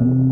Mm-hmm.